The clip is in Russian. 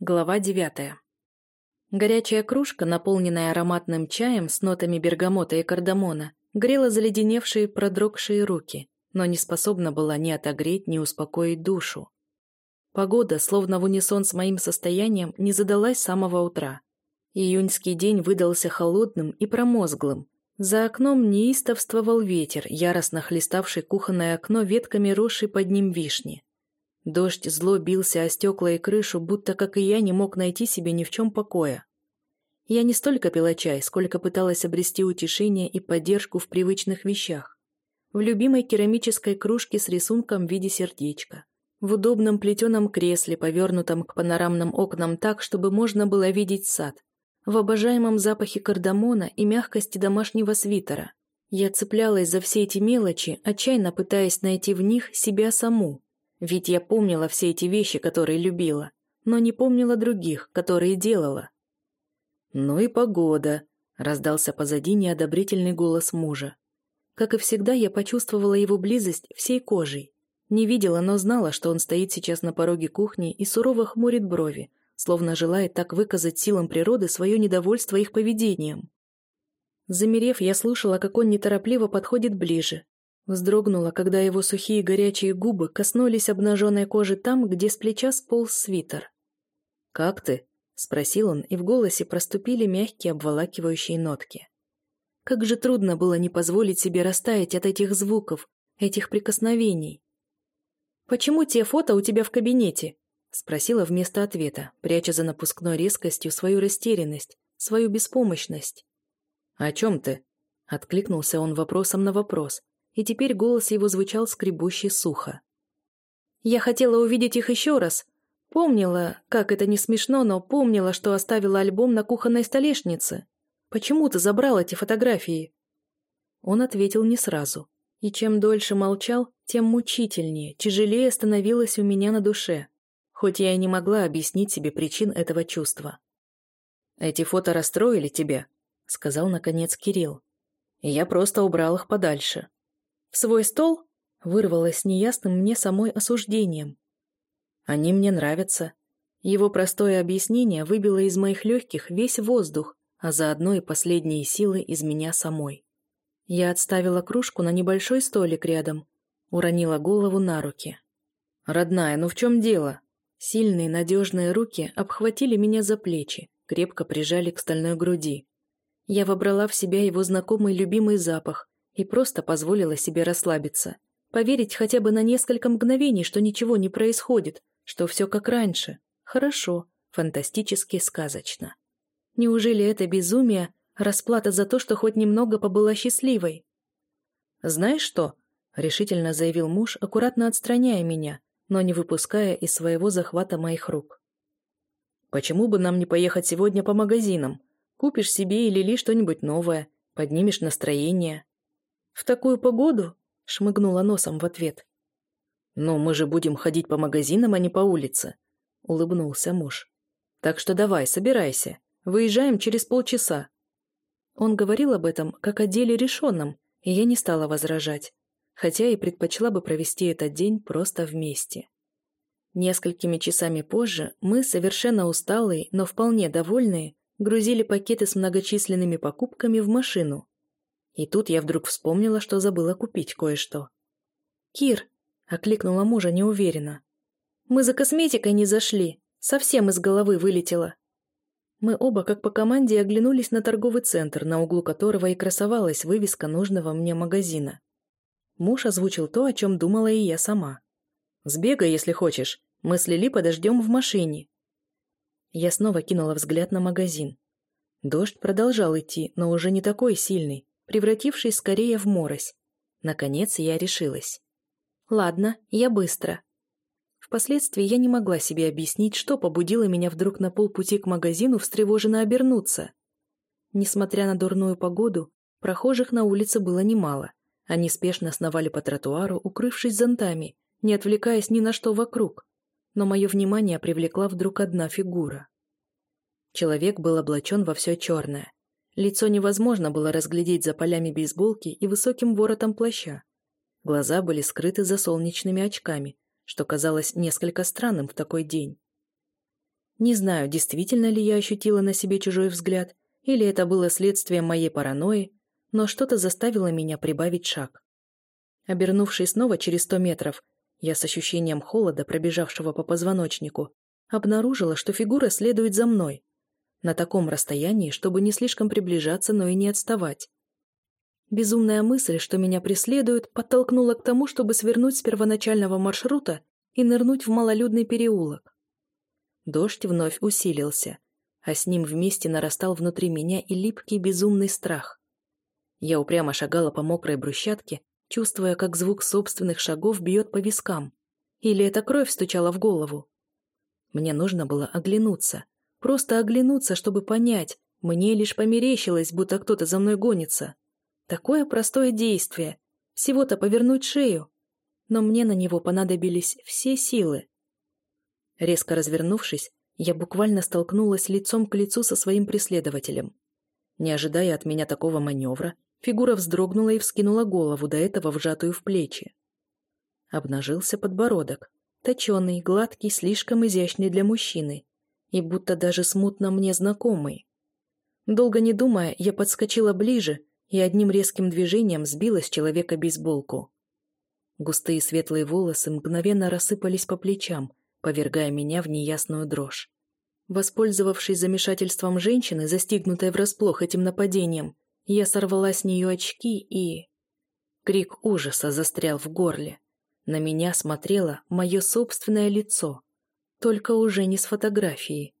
Глава девятая. Горячая кружка, наполненная ароматным чаем с нотами бергамота и кардамона, грела заледеневшие, продрогшие руки, но не способна была ни отогреть, ни успокоить душу. Погода, словно в унисон с моим состоянием, не задалась с самого утра. Июньский день выдался холодным и промозглым. За окном неистовствовал ветер, яростно хлеставший кухонное окно ветками росшей под ним вишни. Дождь зло бился о стекла и крышу, будто, как и я, не мог найти себе ни в чем покоя. Я не столько пила чай, сколько пыталась обрести утешение и поддержку в привычных вещах. В любимой керамической кружке с рисунком в виде сердечка. В удобном плетеном кресле, повернутом к панорамным окнам так, чтобы можно было видеть сад. В обожаемом запахе кардамона и мягкости домашнего свитера. Я цеплялась за все эти мелочи, отчаянно пытаясь найти в них себя саму, ведь я помнила все эти вещи, которые любила, но не помнила других, которые делала. «Ну и погода», — раздался позади неодобрительный голос мужа. Как и всегда, я почувствовала его близость всей кожей. Не видела, но знала, что он стоит сейчас на пороге кухни и сурово хмурит брови, словно желает так выказать силам природы свое недовольство их поведением. Замерев, я слушала, как он неторопливо подходит ближе, Вздрогнула, когда его сухие горячие губы коснулись обнаженной кожи там, где с плеча сполз свитер. «Как ты?» — спросил он, и в голосе проступили мягкие обволакивающие нотки. Как же трудно было не позволить себе растаять от этих звуков, этих прикосновений. «Почему те фото у тебя в кабинете?» — спросила вместо ответа, пряча за напускной резкостью свою растерянность, свою беспомощность. «О чем ты?» — откликнулся он вопросом на вопрос, и теперь голос его звучал скребуще сухо. «Я хотела увидеть их еще раз. Помнила, как это не смешно, но помнила, что оставила альбом на кухонной столешнице. Почему ты забрал эти фотографии?» Он ответил не сразу. И чем дольше молчал, тем мучительнее, тяжелее становилось у меня на душе, хоть я и не могла объяснить себе причин этого чувства. «Эти фото расстроили тебя», — сказал наконец Кирилл. «И я просто убрал их подальше. В свой стол вырвалось неясным мне самой осуждением. Они мне нравятся. Его простое объяснение выбило из моих легких весь воздух, а заодно и последние силы из меня самой. Я отставила кружку на небольшой столик рядом, уронила голову на руки. «Родная, ну в чем дело?» Сильные, надежные руки обхватили меня за плечи, крепко прижали к стальной груди. Я вобрала в себя его знакомый любимый запах, и просто позволила себе расслабиться. Поверить хотя бы на несколько мгновений, что ничего не происходит, что все как раньше. Хорошо, фантастически сказочно. Неужели это безумие – расплата за то, что хоть немного побыла счастливой? «Знаешь что?» – решительно заявил муж, аккуратно отстраняя меня, но не выпуская из своего захвата моих рук. «Почему бы нам не поехать сегодня по магазинам? Купишь себе или Лили что-нибудь новое, поднимешь настроение». «В такую погоду?» — шмыгнула носом в ответ. «Но мы же будем ходить по магазинам, а не по улице», — улыбнулся муж. «Так что давай, собирайся. Выезжаем через полчаса». Он говорил об этом как о деле решенном, и я не стала возражать, хотя и предпочла бы провести этот день просто вместе. Несколькими часами позже мы, совершенно усталые, но вполне довольные, грузили пакеты с многочисленными покупками в машину, и тут я вдруг вспомнила, что забыла купить кое-что. «Кир!» — окликнула мужа неуверенно. «Мы за косметикой не зашли. Совсем из головы вылетело». Мы оба, как по команде, оглянулись на торговый центр, на углу которого и красовалась вывеска нужного мне магазина. Муж озвучил то, о чем думала и я сама. «Сбегай, если хочешь. Мы с Лили подождем в машине». Я снова кинула взгляд на магазин. Дождь продолжал идти, но уже не такой сильный, превратившись скорее в морось. Наконец я решилась. Ладно, я быстро. Впоследствии я не могла себе объяснить, что побудило меня вдруг на полпути к магазину встревоженно обернуться. Несмотря на дурную погоду, прохожих на улице было немало. Они спешно сновали по тротуару, укрывшись зонтами, не отвлекаясь ни на что вокруг. Но мое внимание привлекла вдруг одна фигура. Человек был облачен во все черное. Лицо невозможно было разглядеть за полями бейсболки и высоким воротом плаща. Глаза были скрыты за солнечными очками, что казалось несколько странным в такой день. Не знаю, действительно ли я ощутила на себе чужой взгляд, или это было следствием моей паранойи, но что-то заставило меня прибавить шаг. Обернувшись снова через сто метров, я с ощущением холода, пробежавшего по позвоночнику, обнаружила, что фигура следует за мной. На таком расстоянии, чтобы не слишком приближаться, но и не отставать. Безумная мысль, что меня преследуют, подтолкнула к тому, чтобы свернуть с первоначального маршрута и нырнуть в малолюдный переулок. Дождь вновь усилился, а с ним вместе нарастал внутри меня и липкий безумный страх. Я упрямо шагала по мокрой брусчатке, чувствуя, как звук собственных шагов бьет по вискам. Или эта кровь стучала в голову. Мне нужно было оглянуться. Просто оглянуться, чтобы понять, мне лишь померещилось, будто кто-то за мной гонится. Такое простое действие. Всего-то повернуть шею. Но мне на него понадобились все силы. Резко развернувшись, я буквально столкнулась лицом к лицу со своим преследователем. Не ожидая от меня такого маневра, фигура вздрогнула и вскинула голову, до этого вжатую в плечи. Обнажился подбородок, точеный, гладкий, слишком изящный для мужчины, и будто даже смутно мне знакомый. Долго не думая, я подскочила ближе и одним резким движением сбила с человека бейсболку. Густые светлые волосы мгновенно рассыпались по плечам, повергая меня в неясную дрожь. Воспользовавшись замешательством женщины, застигнутой врасплох этим нападением, я сорвала с нее очки и... Крик ужаса застрял в горле. На меня смотрело мое собственное лицо, только уже не с фотографии.